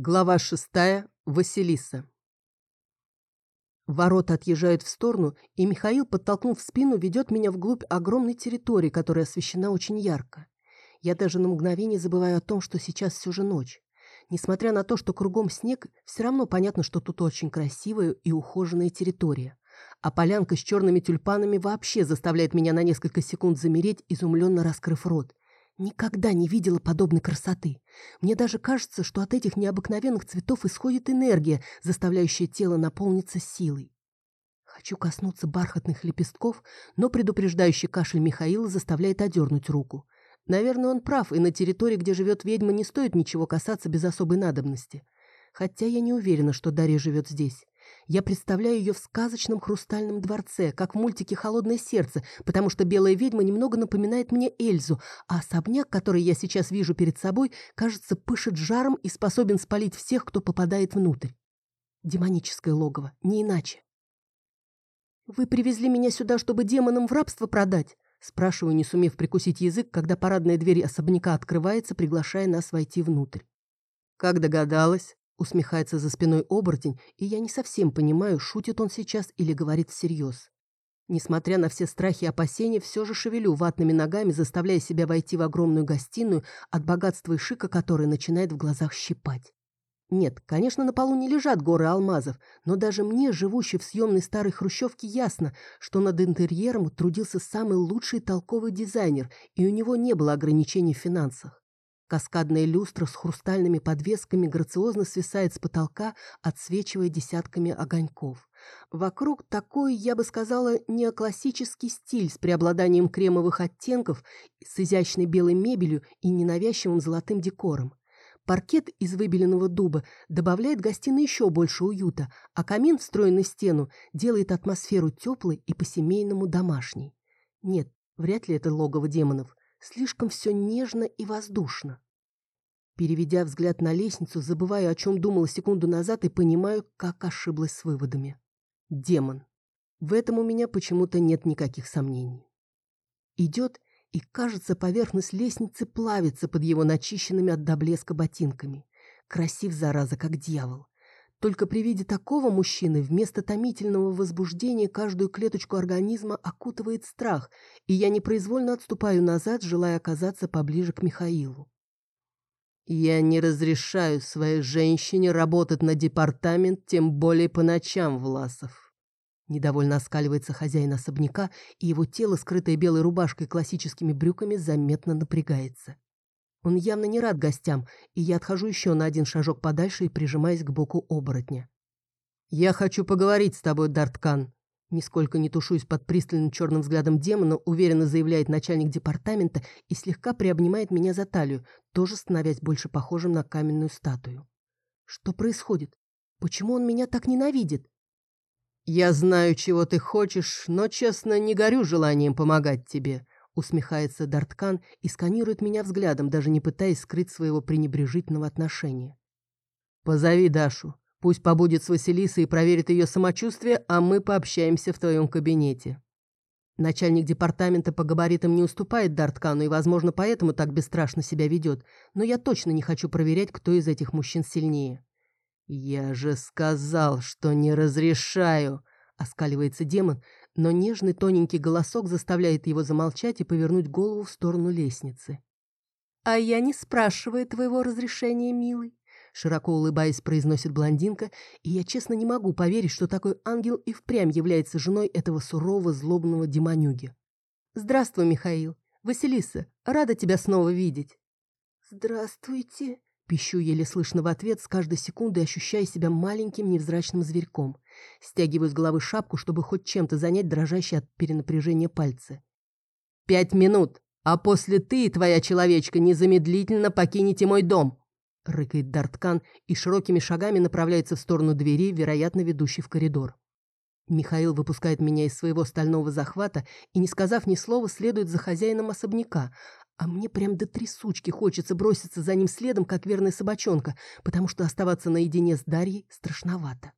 Глава шестая. Василиса. Ворота отъезжают в сторону, и Михаил, подтолкнув в спину, ведет меня вглубь огромной территории, которая освещена очень ярко. Я даже на мгновение забываю о том, что сейчас все же ночь. Несмотря на то, что кругом снег, все равно понятно, что тут очень красивая и ухоженная территория. А полянка с черными тюльпанами вообще заставляет меня на несколько секунд замереть, изумленно раскрыв рот. Никогда не видела подобной красоты. Мне даже кажется, что от этих необыкновенных цветов исходит энергия, заставляющая тело наполниться силой. Хочу коснуться бархатных лепестков, но предупреждающий кашель Михаила заставляет одернуть руку. Наверное, он прав, и на территории, где живет ведьма, не стоит ничего касаться без особой надобности. Хотя я не уверена, что Дарья живет здесь. Я представляю ее в сказочном хрустальном дворце, как в мультике «Холодное сердце», потому что белая ведьма немного напоминает мне Эльзу, а особняк, который я сейчас вижу перед собой, кажется, пышет жаром и способен спалить всех, кто попадает внутрь. Демоническое логово, не иначе. «Вы привезли меня сюда, чтобы демонам в рабство продать?» Спрашиваю, не сумев прикусить язык, когда парадная дверь особняка открывается, приглашая нас войти внутрь. «Как догадалась?» Усмехается за спиной оборотень, и я не совсем понимаю, шутит он сейчас или говорит всерьез. Несмотря на все страхи и опасения, все же шевелю ватными ногами, заставляя себя войти в огромную гостиную, от богатства и шика которой начинает в глазах щипать. Нет, конечно, на полу не лежат горы алмазов, но даже мне, живущей в съемной старой хрущевке, ясно, что над интерьером трудился самый лучший толковый дизайнер, и у него не было ограничений в финансах. Каскадная люстра с хрустальными подвесками грациозно свисает с потолка, отсвечивая десятками огоньков. Вокруг такой, я бы сказала, неоклассический стиль с преобладанием кремовых оттенков, с изящной белой мебелью и ненавязчивым золотым декором. Паркет из выбеленного дуба добавляет гостиной еще больше уюта, а камин, встроенный в стену, делает атмосферу теплой и по-семейному домашней. Нет, вряд ли это логово демонов. Слишком все нежно и воздушно. Переведя взгляд на лестницу, забываю, о чем думала секунду назад, и понимаю, как ошиблась с выводами. Демон. В этом у меня почему-то нет никаких сомнений. Идет, и, кажется, поверхность лестницы плавится под его начищенными от до блеска ботинками. Красив, зараза, как дьявол. Только при виде такого мужчины вместо томительного возбуждения каждую клеточку организма окутывает страх, и я непроизвольно отступаю назад, желая оказаться поближе к Михаилу. «Я не разрешаю своей женщине работать на департамент, тем более по ночам, Власов». Недовольно оскаливается хозяин особняка, и его тело, скрытое белой рубашкой и классическими брюками, заметно напрягается. Он явно не рад гостям, и я отхожу еще на один шажок подальше и прижимаюсь к боку оборотня. «Я хочу поговорить с тобой, Дарткан», Нисколько не тушусь под пристальным черным взглядом демона, уверенно заявляет начальник департамента и слегка приобнимает меня за талию, тоже становясь больше похожим на каменную статую. Что происходит? Почему он меня так ненавидит? «Я знаю, чего ты хочешь, но, честно, не горю желанием помогать тебе», усмехается Дарткан и сканирует меня взглядом, даже не пытаясь скрыть своего пренебрежительного отношения. «Позови Дашу. Пусть побудет с Василисой и проверит ее самочувствие, а мы пообщаемся в твоем кабинете». Начальник департамента по габаритам не уступает Дарткану и, возможно, поэтому так бесстрашно себя ведет, но я точно не хочу проверять, кто из этих мужчин сильнее. «Я же сказал, что не разрешаю!» — оскаливается демон, но нежный тоненький голосок заставляет его замолчать и повернуть голову в сторону лестницы. «А я не спрашиваю твоего разрешения, милый», — широко улыбаясь, произносит блондинка, и я честно не могу поверить, что такой ангел и впрямь является женой этого сурового злобного демонюги. «Здравствуй, Михаил. Василиса, рада тебя снова видеть». «Здравствуйте», Пищу еле слышно в ответ, с каждой секундой ощущая себя маленьким невзрачным зверьком. Стягиваю с головы шапку, чтобы хоть чем-то занять дрожащие от перенапряжения пальцы. «Пять минут, а после ты и твоя человечка незамедлительно покинете мой дом!» Рыкает Дарткан и широкими шагами направляется в сторону двери, вероятно, ведущей в коридор. Михаил выпускает меня из своего стального захвата и, не сказав ни слова, следует за хозяином особняка, а мне прям до трясучки хочется броситься за ним следом, как верная собачонка, потому что оставаться наедине с Дарьей страшновато.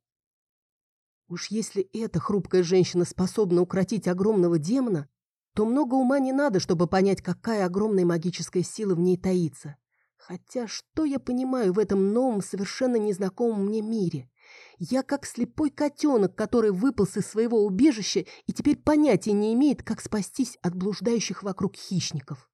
Уж если эта хрупкая женщина способна укротить огромного демона, то много ума не надо, чтобы понять, какая огромная магическая сила в ней таится. Хотя что я понимаю в этом новом, совершенно незнакомом мне мире? Я как слепой котенок, который выполз из своего убежища и теперь понятия не имеет, как спастись от блуждающих вокруг хищников.